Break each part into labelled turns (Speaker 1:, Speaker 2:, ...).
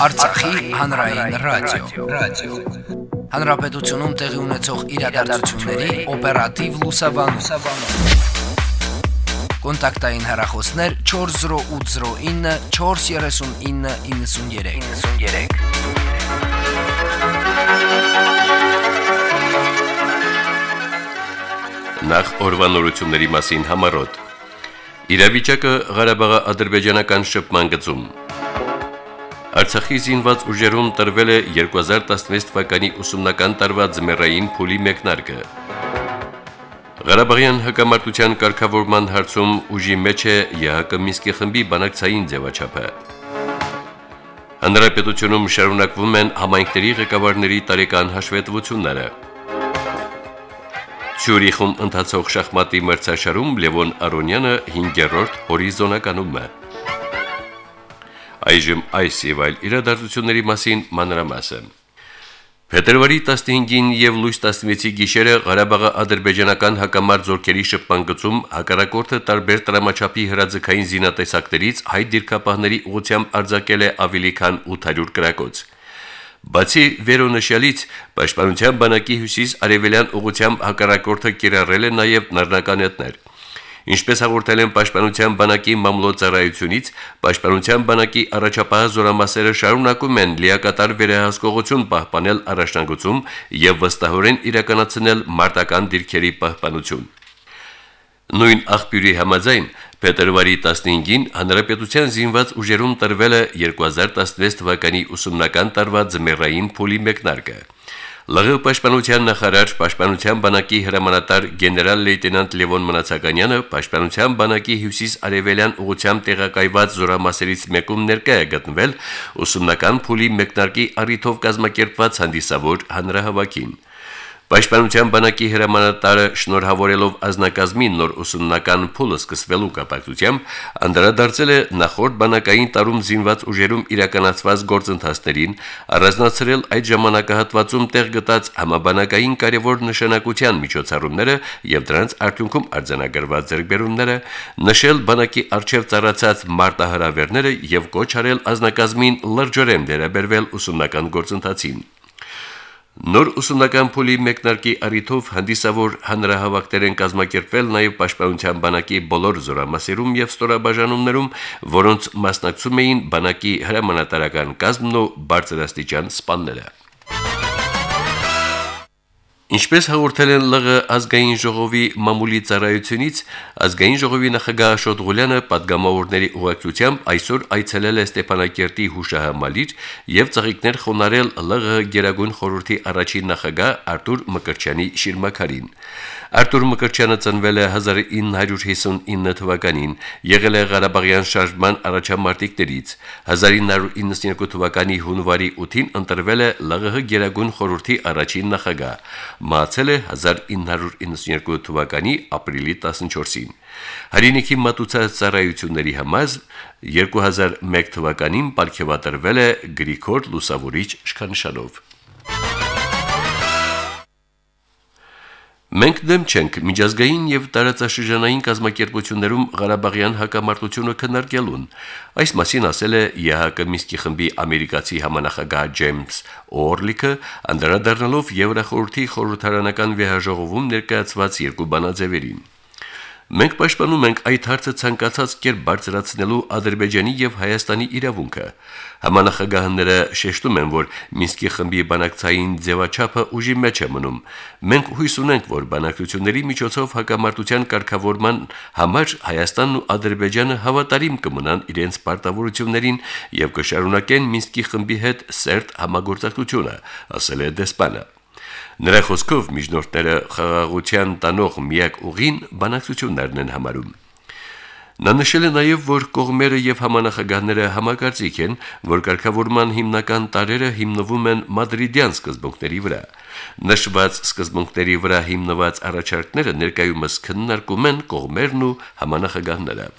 Speaker 1: Արցախի հանրային ռադիո, ռադիո։ Հանրապետությունում տեղի ունեցող իրադարձությունների օպերատիվ լուսաբանում։ Կոնտակտային հեռախոսներ 40809 43993։ 93
Speaker 2: Նախ օրվանորությունների մասին համարոտ։ Իրավիճակը Ղարաբաղի ադրբեջանական շփման գծում։ Արցախի զինված ուժերում տրվել է 2016 թվականի ուսումնական տարվա ձմեռային փուլի մեկնարկը։ Ղարաբաղյան հակամարտության կարգավորման հարցում ուժի մեջ է ԵՀԿ Մինսկի խմբի բանակցային ձևաչափը։ Հանրապետությունում շարունակվում են համայնքների ղեկավարների տարեկան հաշվետվությունները։ Ցյուրիխում ընթացող շախմատի մրցաշարում Լևոն Արոնյանը 5-րդ հորիզոնականում է։ Այժմ այս եւ այլ իրադարձությունների մասին մանրամասը։ Փետրվարի 15-ին եւ լույս 16-ի գիշերը Ղարաբաղի ադրբեջանական հակամարտ զորքերի շփման գծում հակառակորդը տարբեր տրամաչափի հրաձգային զինատեսակներից հայ դիրքապահների ուղությամբ արձակել է ավելի քան 800 կրակոց։ Բացի վերոնշյալից, Պաշտպանության բանակի հյուսիս արևելյան ուղությամբ հակառակորդը կիրառել է նաև նռնականետներ։ Ինչպես հաղորդել են Պաշտպանության բանակի մամլոյցարայությունից, Պաշտպանության բանակի առաջապահ զորամասերը շարունակում են լիակատար վերահսկողություն պահպանել առաջնագծում եւ վստահորեն իրականացնել մարտական դիրքերի պահպանություն։ Նույն աղբյուրի համաձայն փետրվարի 15-ին հանրապետության զինված ուժերում տրվել է 2016 թվականի ուսումնական տարվա ձմեռային փուլի մեկնարկը։ ԼՂ պաշտպանության նախարար պաշտպանության բանակի հրամանատար գեներալ լեյտենանտ Լևոն Մնացականյանը պաշտպանության բանակի հյուսիս արևելյան ուղությամբ տեղակայված զորամասերից մեկում ներկա է գտնվել ուսումնական փուլի մեկնարկի առիթով կազմակերպված հանդիսավոր հանրահավաքին։ Պաշտպանության բանակի հրամանատարը շնորհավորելով ազնագազմին նոր ուսումնական փուլը սկսվելու կապակցությամբ անդրադարձել է նախորդ բանակային տարում զինված ուժերում իրականացված գործընթացներին, առանձնացրել այդ ժամանակահատվածում տեղ գտած համաբանակային կարևոր նշանակության միջոցառումները եւ դրանց արդյունքում արձանագրված ձեռքբերումները, նշել բանակի արչեւ ծառացած մարտահրավերները եւ կոչ արել ազնագազմին լրջորեն վերաբերվել ուսումնական գործընթացին։ Նոր ուսումնական փուլի մեկնարկի առիթով հանդիսավոր հանրահավաքներ են կազմակերպվել նաև Պաշտպանության բանակի բոլոր զորամասերում եւ ստորաբաժանումներում, որոնց մասնակցում էին բանակի հրամանատարական կազմն ու բարձրաստիճան սպանները։ Ինչպես հաղորդել են ԼՂ ազգային ժողովի մամուլի ծառայությունից, ազգային ժողովի նախագահ Աշոտ Ղուլյանը падգամավորների ուղեկցությամբ այսօր այցելել է Ստեփանակերտի հուշահամալիր եւ ծաղիկներ խոնարել ԼՂ Գերագույն խորհրդի առաջին նախագահ Արտուր Մկրչյանի շիրմակարին։ Արտուր Մկրչյանը ծնվել է 1959 թվականին, եղել է Ղարաբաղյան շարժման առաջամարտիկներից։ 1992 թվականի հունվարի 8-ին ընտրվել է ԼՂՀ Գերագույն խորհրդի առաջին նախագահ մահացել է 1992 թվականի ապրիլի 14-ին։ Հայրենիքի մատուցած ծառայությունների համար 2001 թվականին ապարգևատրվել է Գրիգոր Լուսավորիչ շքանշանով։ Մենք դեմ չենք միջազգային եւ տարածաշրջանային կազմակերպություններում Ղարաբաղյան հակամարտությունը քննարկելուն։ Այս մասին ասել է ԵՀԿ Մինսկի խմբի ամերիկացի համանախագահ Ջեյմս Օրլիկը, անդրադառնալով Եվրախորհրդի խորհրդարանական վեհաժողովում ներկայացված երկու բանաձևերին։ Մենք պաշտպանում ենք այդ հարցը ցանկացած կերպ բարձրացնելու Ադրբեջանի եւ Հայաստանի իրավունքը։ Համանախագահները շեշտում են, որ Մինսկի խմբի բանակցային ձևաչափը ուժի մեջ է մնում։ Մենք հույս ունենք, որ բանակցությունների միջոցով հակամարտության կարգավորման համար Հայաստանն ու Ադրբեջանը հավատարիմ կմնան իրենց պարտավորություններին եւ կշարունակեն Մինսկի խմբի հետ սերտ համագործակցությունը, ասել է դեսպանը։ Նրա խոսքով միջնորդները խաղաղության տանող միակ ուղին բանակցություններն են համարում։ Նա նշել է նաև, որ կողմերը եւ համանախագահները համակարծիք են, որ կարգավորման հիմնական տարերը հիմնվում են մադրիդյան սկզբունքների վրա։ Նշված սկզբունքների վրա հիմնված առաջարկները ներկայումս քննարկում են կողմերն ու համանախագահները։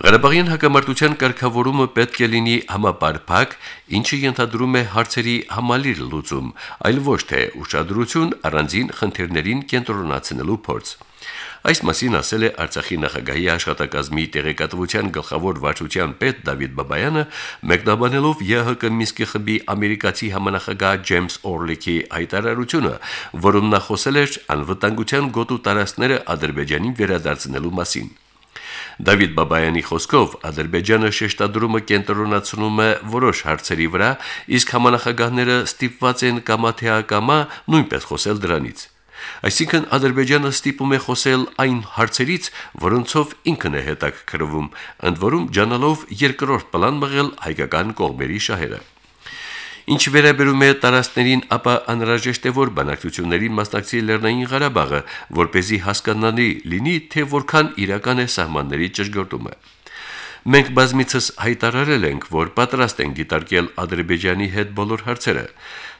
Speaker 2: Ղարաբաղյան հակամարտության կարգավորումը պետք է լինի համապարփակ, ինչը ենթադրում է հարցերի համալիր լուծում, այլ ոչ թե ուշադրություն առանձին խնդիրներին կենտրոնացնելու փորձ։ Այս մասին ասել է Արցախի նախագահի աշխատակազմի տեղեկատվության գլխավոր վարչության պետ Դավիթ Բաբայանը, մեկնաբանելով ԵՀԿ Միսկի խմբի ամերիկացի համանախագահ Ջեյմս Օրլիքի հայտարարությունը, որում նա խոսել էր անվտանգության գոտու տարածքները Ադրբեջանին վերադարձնելու մասին։ Դավիթ Բաբայանի խոսքով Ադրբեջանը շեշտադրումը կենտրոնացնում է որոշ հարցերի վրա, իսկ համանախագահները ստիպված են կամա թե ակամա նույնպես խոսել դրանից։ Այսինքն Ադրբեջանը ստիպում է խոսել այն հարցերից, որոնցով ինքն է հետաքրվում, ընդ որում ջանալով երկրորդ պլան մղել հայկական կողմերի շահերը։ Ինչ վերաբերում է տարածքներին, ապա անհրաժեշտ է որ բանակցություններին մասնակցի Լեռնային Ղարաբաղը, որ เป զի հասկանալի լինի, թե որքան իրական է սահմանների ճշգրտումը։ Մենք բազմիցս հայտարարել ենք, որ պատրաստ ենք դիտարկել Ադրբեջանի հետ բոլոր հարցերը,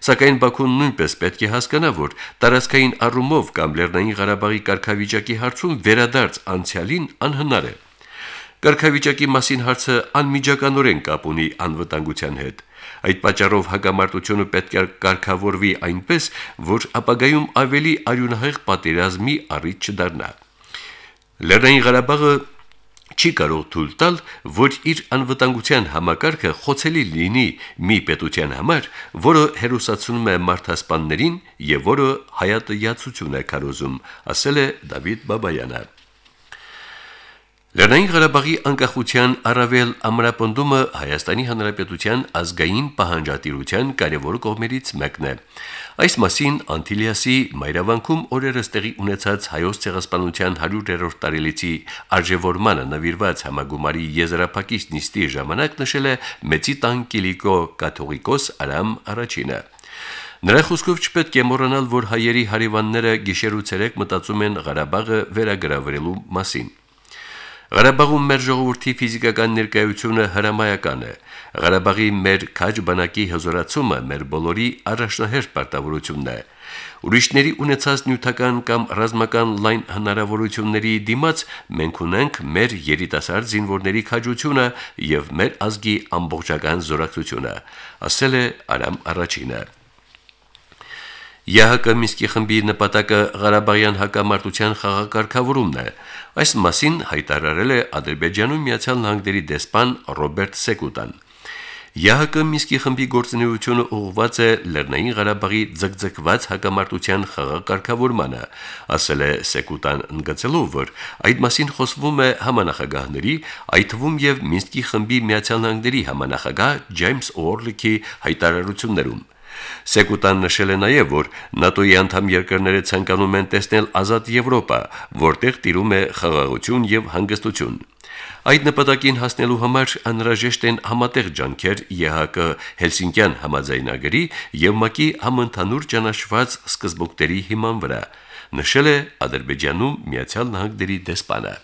Speaker 2: սակայն Բաքուն նույնպես պետք է հասկանա, որ տարածքային առումով կամ Լեռնային Ղարաբաղի կարգավիճակի հարցում վերադարձ անցյալին անհնար է։ Կարգավիճակի մասին հարցը անմիջականորեն կապ ունի անվտանգության հետ։ Այդ պատճառով հակամարտությունը պետք է կարգավորվի այնպես, որ ապագայում ավելի արյունահեղ պատերազմի առիթ չդառնա։ Լեռնային Ղարաբաղը չի կարող թույլ տալ, որ իր անվտանգության համակարգը խոցելի լինի մի պետության համար, որը հերոսացնում է մարդասպաններին եւ որը հայատյացություն է կարոզում, ասել է Դավիթ Բաբայանը։ Լեռնային Ղարաբաղի անկախության առավել ամրապնդումը Հայաստանի Հանրապետության ազգային պահանջատիրության կարևոր կողմերից մեկն է։ Այս մասին Անտիլիասի Մայրավանքում օրերս տեղի ունեցած հայոց ցեղասպանության 100-րդ տարելիցի արժևորմանը նվիրված համագումարի եզրափակիչ նիստի ժամանակ նշել է Մեծի տան Կիլիկո կաթողիկոս Արամ առաջինը։ Նրա խոսքով չպետք է մոռանալ, որ հայերի հարևանները գիշերու ցերեկ մտածում են Ղարաբաղը վերագրավելու մասին։ Ղարաբաղում մեր ժողովրդի ֆիզիկական ներկայությունը հրամայական է։ Ղարաբաղի մեր քաջ բանակի հզորացումը մեր բոլորի առաջնահերթ պարտավորությունն է։ Ուրիշների ունեցած նյութական կամ ռազմական լայն հնարավորությունների դիմաց մենք ունենք մեր երիտասարդ զինվորների քաջությունը եւ մեր ազգի ամբողջական զորակցությունը, ասել է Արամ առաջինը։ ԵՀԿ Միսկի խմբի նպատակը Ղարաբաղյան հակամարտության խաղակարգավորումն է։ Այս մասին հայտարարել է Ադրբեջանում Միացյալ Նահանգների դեսպան Ռոբերտ Սեկուտան։ ԵՀԿ Միսկի խմբի գործունեությունը ուղղված է Լեռնային Ղարաբաղի ձգձգված հակամարտության խաղակարգավորմանը, ասել է Սեկուտան ընդգծելով, որ այդ մասին խոսվում է համանախագահների, այդ թվում եւ Միսկի խմբի Միացյալ Նահանգների համանախագահ Ջեյմս Օրլիքի հայտարարություններում։ Սեկուտան նշել է նաև, որ ՆԱՏՕ-ի անդամ երկրները ցանկանում են տեսնել ազատ Եվրոպա, որտեղ տիրում է խաղաղություն եւ հանգստություն։ Այդ նպատակին հասնելու համար անհրաժեշտ են համատեղ ջանքեր ԵՀԿ Հելսինկյան համաձայնագրի եւ ՄԱԿ-ի համընդհանուր ճանաչված սկզբունքների հիման վրա, նշել է Ադրբեջանում Միացյալ Նահանգների դեսպանը։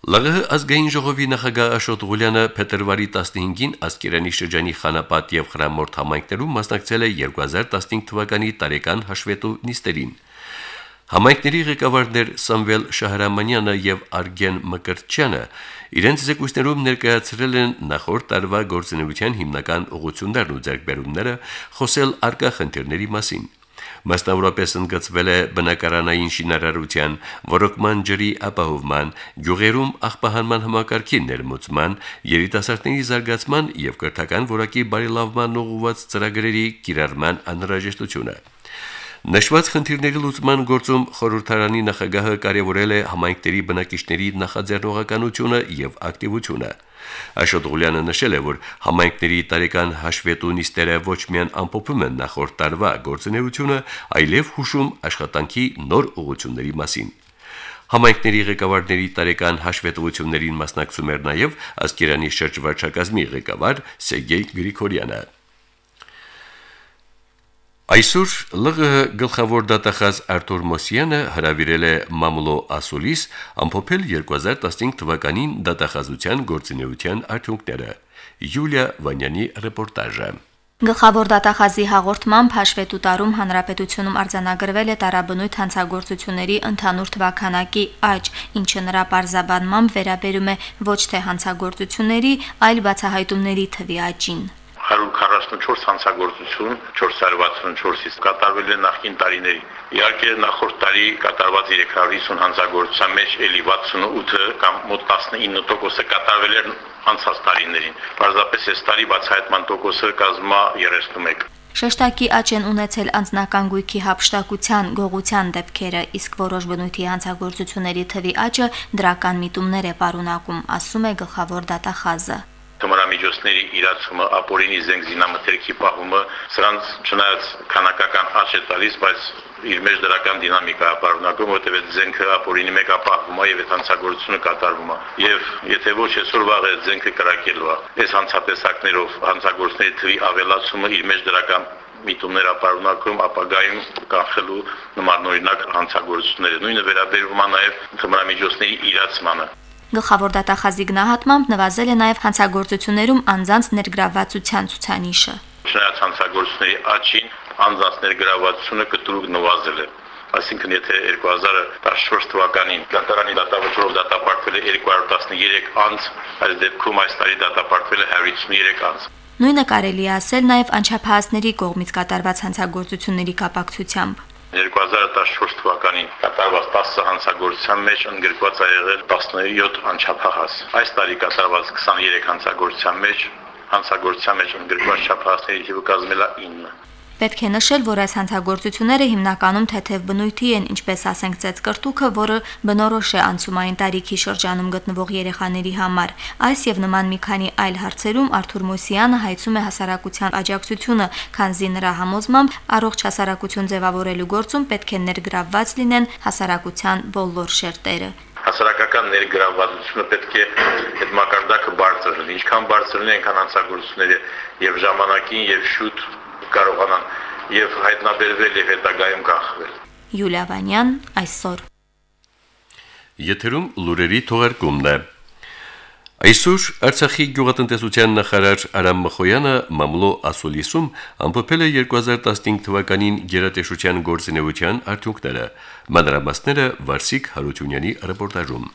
Speaker 2: ԼՂՀ ազգային ժողովի նախագահ Աշոտ Ղուլյանը փետրվարի 15-ին Ասկերանի շրջանի Խանապատ եւ Խրամորդ համայնքներում մասնակցել է 2015 թվականի տարեկան հաշվետու նիստերին։ Համայնքների ղեկավարներ Սամվել Շահրամանյանը եւ Արգեն Մկրտչյանը իրենց զեկույցներում ներկայացրել են նախորդ տարվա գործունեության հիմնական ուղղություններն ու ձեռքբերումները, խոսել արկա խնդիրների մասին։ Մասնավորապես ընդգծվել է բնակարանային շինարարության, ռոկման ջրի ապահովման, գյուղերում աղբահանման համակարգի ներմուծման, երիտասարդների զարգացման եւ կրթական որակի բարելավման ուղղված ծրագրերի կիրառման անհրաժեշտությունը։ Նշված խնդիրների լուծման գործում խորհրդարանի նախագահը կարևորել է համայնքների բնակիչների նախաձեռնողականությունը եւ ակտիվությունը։ Աշոտղուլյանը նշել է, որ համայնքների տարեկան հաշվետու նիստերը ոչ միայն ամփոփում են նախորդ տարվա գործունեությունը, այլև հուշում աշխատանքի նոր ուղղությունների մասին։ Համայնքների ղեկավարների տարեկան հաշվետվություններին մասնակցում էր նաև Ասկերանի շրջվարչակազմի ղեկավար Սերգեյ Գրիգորյանը։ Այսօր ԼՂՀ գլխավոր դատախազ Արտուր Մոսյանը հրավիրել է Մամուլո Ասուլիս ամփոփել 2015 թվականին դատախազության գործունեության արդյունքները։ Յուլիա Վանյանի ռեպորտաժը։
Speaker 3: Գլխավոր դատախազի հաղորդմամբ հաշվետու տարում հանրապետությունում արձանագրվել է տարաբնույթ հանցագործությունների ընդհանուր թվականակի աճ, ինչը նրա պարզաբանմամբ վերաբերում է ոչ թե հանցագործությունների, այլ բացահայտումների թվի աճին։
Speaker 4: 144 հանցագործություն 464-ից կատարվել է նախկին տարիներին։ Իհարկե նախորդ տարի կատարված 350 հանցագործության մեջ էլի 68-ը կամ մոտ 19%-ը կատարվել էր անցած տարիներին։ Պարզապես այս տարի բացահայտման տոկոսը կազմա 31
Speaker 3: Շեշտակի աճ են ունեցել անձնական գույքի հապշտակության, գողության դեպքերը, իսկ որոշ բնույթի հանցագործությունների թվի աճը դրական միտումներ է պարունակում, ասում է գլխավոր դատախազը
Speaker 4: թմրամիջոցների իրացումը, ապօրինի զենք զինամթերքի պահումը, սրանց չնայած քանակական աճ է տալիս, բայց իր մեջ դրական դինամիկա է պարունակում, որտեղ այդ զենքը ապօրինի մեկ ապահվում է եւ այդ հանցագործությունը կատարվում է։ Եվ եթե ոչ այսօր վաղ այդ զենքը կրակելու է, այս հանցատեսակներով հանցագործների թվի ավելացումը իր մեջ դրական միտումներ ապարունակում ապագայում կանխելու նմանօրինակ հանցագործությունները։ Նույնը վերաբերում է նաև թմրամիջոցների իրացմանը։
Speaker 3: Գլխավոր դատախազի գնահատմամբ նվազել է նաև հանցագործություններում անձանց ներգրավվածության ցուցանիշը։
Speaker 4: Չնայած հանցագործությունների աճին, անձանց ներգրավվածությունը կտրուկ նվազել է այսինքն եթե 2014 թվականին դատարանի դատավճռով դատապարտվել է 213 անձ, այս դեպքում այս տարի դատապարտվել է 153 անձ։
Speaker 3: Նույնը կարելի է ասել նաև անչափահասների կողմից կատարված հանցագործությունների կապակցությամբ։
Speaker 4: 2014 թվականին կատարված 10 հանցագործության մեջ ընդգրկված է եղել 17 անչափահաս։ Այս տարի կատարված 23 հանցագործության մեջ հանցագործության մեջ ընդգրկված չափահասների թիվը կազմել է 9։
Speaker 3: Պետք է նշել, որ այս հանցագործությունները հիմնականում թեթև բնույթի են, ինչպես ասենք ծեծկրտուքը, որը բնորոշ է անցումային տարիքի շրջանում գտնվող երեխաների համար։ Այս եւ նման մի քանի այլ հարցերում Արթուր Մոսյանը հայցում է հասարակության աջակցությունը, քանզի նրա համոզմամբ առողջ հասարակություն ձևավորելու գործում պետք է ներգրավված լինեն հասարակության բոլոր շերտերը
Speaker 4: հասարակական ներգրավվածությունը պետք է այդ մակարդակը բարձր լինի։ Ինչքան բարձր լինի, այնքան հանցագործությունները եւ ժամանակին եւ շուտ կարողանան եւ հայտնաբերվել եւ հետագայում կանխվել։
Speaker 3: Յուլիա Վանյան այսօր
Speaker 2: Եթերում լուրերի թողարկումն է։ Այսօր Արցախի գյուղատնտեսության նախարար Արամ Մխոյանը մամլո ասուլիսում ամփոփել է 2015 թվականին գերատեսչության գործունեության արդյունքները։ Մանրամասները Վարսիկ Հարությունյանի ռեպորտաժում։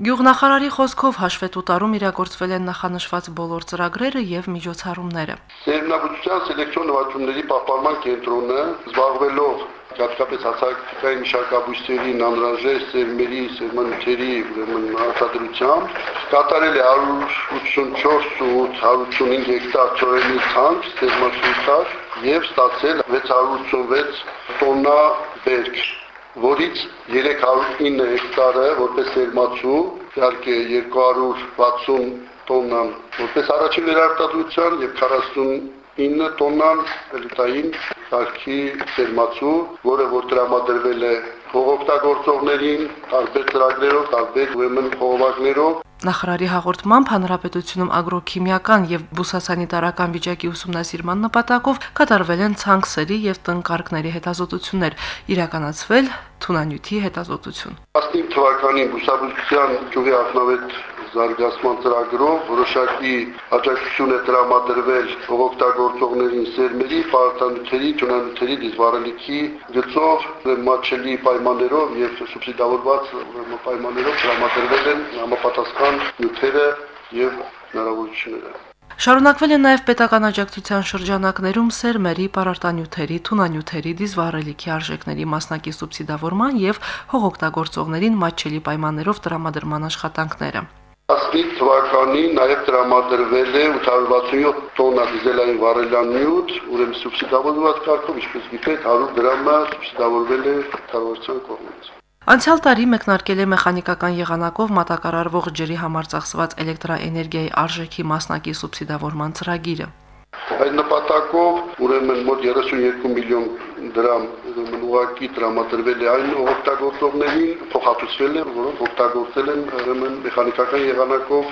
Speaker 5: Գյուղնախարարի խոսքով հաշվետու տարում իրագործվել են նախանշված բոլոր ծրագրերը եւ միջոցառումները։
Speaker 6: Սերմնաբուծության սելեկցիոն նվաճումների պահպանման կենտրոնը զբաղվելով հատկապես հասարակական մշակաբույսերի, անհրաժեշտ սերմերի, սերմանիքերի ուրեմն արտադրությամբ կատարել է 184 ու 185 հեկտար ծորենի ցանց սերմասույթար եւ ստացել 686 տոննա բերք որից 309 հեկտարը որպես սերմացու, իհարկե 260 տոննան որպես առաջին վերարտադրության եւ 49 տոննան էլիտային սարքի սերմացու, որը որ տրամադրվել է փողօգտագործողներին տարբեր ծրագրերով, տարբեր ուրեմն փողովակներով
Speaker 5: Նախարարի հաղորդմամբ հանրապետությունում ագրոքիմիական եւ բուսասանիտարական վիճակի ուսումնասիրման նպատակով կատարվել են ցանքսերի եւ տնկարկների հետազոտություններ, իրականացվել թունանյութի հետազոտություն։
Speaker 6: 15 թվականին բուսաբուծության ճյուղի ակնավետ զարգացման ծրագրով որոշակի աջակցություն է տրամադրվել օգտագործողներին սերմերի, պարտանյութերի, ճունանյութերի դիզվարելիքի գծով մատչելի պայմաններով եւ սուբսիդավորված պայմաններով տրամադրվել են համապատասխան նյութերը եւ հնարավորությունները։
Speaker 5: Շարունակվել է նաև պետական աջակցության շրջանակներում սերմերի, պարարտանյութերի, թունանյութերի, դիզվառելիքի արժեքների մասնակի սուբսիդավորման եւ հողօգտագործողներին մատչելի պայմաններով տրամադրման աշխատանքները։
Speaker 6: 15 թվականին նաև տրամադրվել է 867 տոննա դիզելային վառելյան նյութ, ուրեմն սուբսիդավորված կարգով, ինչպես գիտեք, 100 դրամը սուբսիդավորվել է կառավարության կողմից։
Speaker 5: Անցյալ տարի մեկնարկել է մեխանիկական եղանակով մատակարարվող ջրի համար ծախսված էլեկտրաէներգիայի արժեքի մասնակի սուբսիդավորման ծրագիրը։
Speaker 6: Այդ նպատակով ուրեմն մոտ 32 միլիոն դրամ ուղակի տրամադրվել է այն օգտագործողներին, փոխհատուցվել է, որոնք օգտագործել են ուրեմն մեխանիկական եղանակով։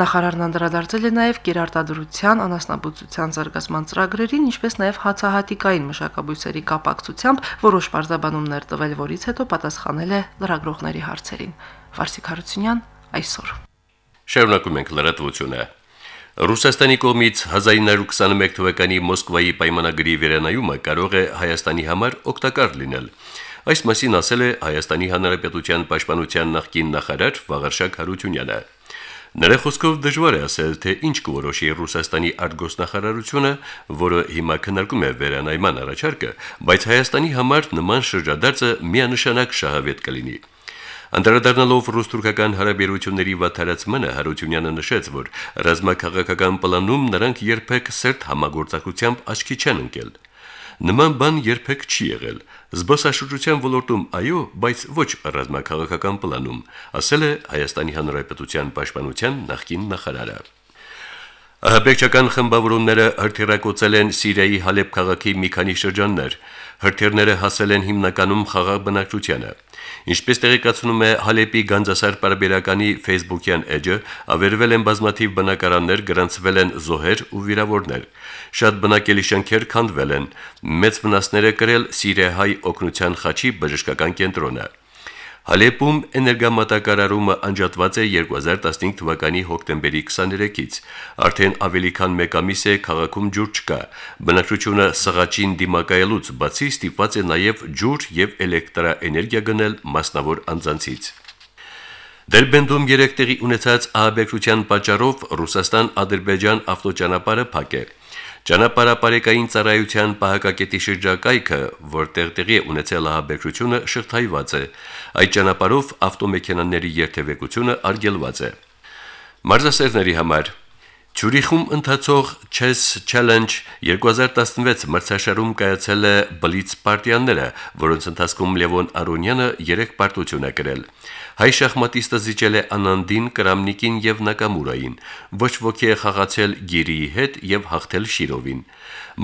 Speaker 5: Նախարարն անդրադարձել է նաև կերարտադրության, անասնաբուծության զարգացման ծրագրերին, ինչպես նաև հացահատիկային մշակաբույսերի կապակցությամբ որոշ բարձաբանումներ տվել, որից հետո պատասխանել է լրագրողների հարցերին։ Վարսիկ Հարությունյան այսօր։
Speaker 2: Շարունակում ենք լրատվությունը։ Ռուսաստանի կողմից 1921 թվականի Մոսկվայի պայմանագրի վերանայումը կարող է Հայաստանի համար օգտակար լինել։ Այս մասին ասել է Հայաստանի Հանրապետության պաշտպանության նախկին նախարար Վաղարշակ Հարությունյանը։ Նրա խոսքով դժվար է ասել, թե ինչ կորոշի Ռուսաստանի արտգոսնախարարությունը, որը հիմա քննարկում է վերանայման առաջարկը, բայց Հայաստանի համար նման շրջադարձը միանշանակ շահավետ կլինի։ Անդրադառնալով ռուս-թուրքական հարաբերությունների վատթարացմանը Հարությունյանը նշեց, որ ռազմաքաղաքական պլանում նրանք երբեք սերտ համագործակցությամբ աչքի չեն ընկել։ Նման բան երբեք չի եղել։ Զբոսաշրջության ոլորտում այո, բայց ոչ ռազմաքաղաքական պլանում, ասել է Հայաստանի Հանրապետության պաշտպանության նախկին նախարարը։ Ահաբեկչական խմբավորումները հրթիռակոծել են Սիրիայի Հալեբ քաղաքի մի քանի շրջաններ։ Հրթիռները հասել են հիմնականում խաղաղ բնակչությանը։ Ինչպես տեղեկացնում է Հալեպի Գանձասար պարբերականի Facebook-յան էջը, ավերվել են բազմաթիվ բնակարաններ, գրանցվել են զոհեր ու վիրավորներ։ Շատ բնակելի շենքեր քանդվել են։ Մեծ վնասներ է կրել Սիրիահայ օկնության խաչի բժշկական կենտրոնը։ Հալեպում էներգամատակարարումը անջատված է 2015 թվականի հոկտեմբերի 23-ից։ Արդեն ավելի քան 1 ամիս է քաղաքում ջուր չկա։ Բնակչությունը սղաչին դիմակայելուց բացի ստիպված է նաև ջուր եւ էլեկտրաէներգիա գնել մասնավոր անձանցից։ Դերբենդում երեք տեղի ունեցած ահաբեկչության պատճառով Ռուսաստան-Ադրբեջան ավտոճանապարհը փակ է։ Ճանապարհապարեկային ծառայության պահակակետի շրջակայքը, որտեղ տեղի է ունեցել ահաբեկչությունը, շղթայված է։ Այդ ճանապարհով ավտոմեքենաների երթևեկությունը արգելված է։ Մարզասերների համար. Չյուրիխում ընթացող Chess Challenge 2016 մրցաշարում կայացել է բլից պարտիաները, որոնց ընթացքում Լևոն Արոնյանը 3 պարտություն է կրել։ Հայ շախմատիստը զիջել է Անանդին, Կրամնիկին եւ Նակամուրային։ Ոչ ոքի է խաղացել Գիրիի հետ եւ հաղթել Շիրովին։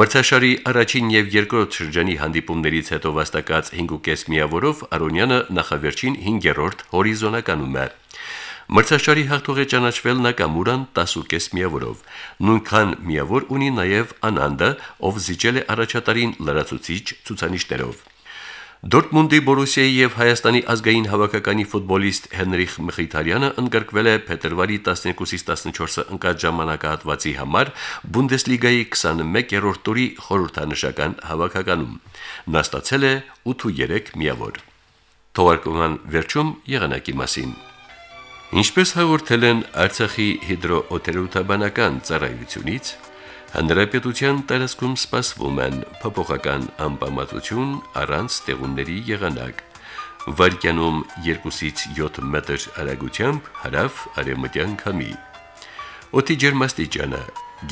Speaker 2: Մրցաշարի առաջին եւ երկրորդ շրջանի հանդիպումներից հետո վաստակած 5.5 միավորով Արոնյանը նախավերջին 5-րդ հորիզոնականում է։ Մրցաշարի հաղթող է ճանաչվել Նակամուրան 10.5 միավորով։ Նույնքան միավոր ունի նաև Անանդը, ով զիջել է առաջատարին լրացուցիչ ցուցանիշներով։ Դորտմունդի Բորուսիայի եւ Հայաստանի ազգային հավաքականի ֆուտբոլիստ Հենրիխ Մխիթարյանը ընդգրկվել է փետրվարի 12-ից 14-ը ընկած ժամանակահատվածի համար Բունդեսլիգայի 21-րդ տուրի խորհրդանշական հավաքականում։ Նա ստացել է 8.3 միավոր։ Թողարկման վերջում եղանակի մասին։ Ինչպես հաղորդել են Արցախի հիդրոօթերոթաբանական ծառայությունից, հանրապետության տարածքում սպասվում են փոփոխական անբավարարություն առանց տեղունների եղանակ։ Վարկյանում 2-ից 7 մետր արագությամբ հարավ արևմտյան քամի։ Օդի ջերմաստիճանը՝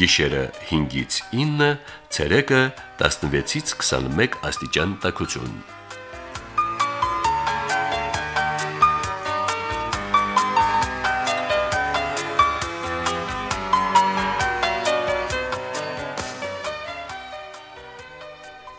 Speaker 2: գիշերը 5-ից 9, ցերեկը 16-ից 21 աստիճան տաքություն։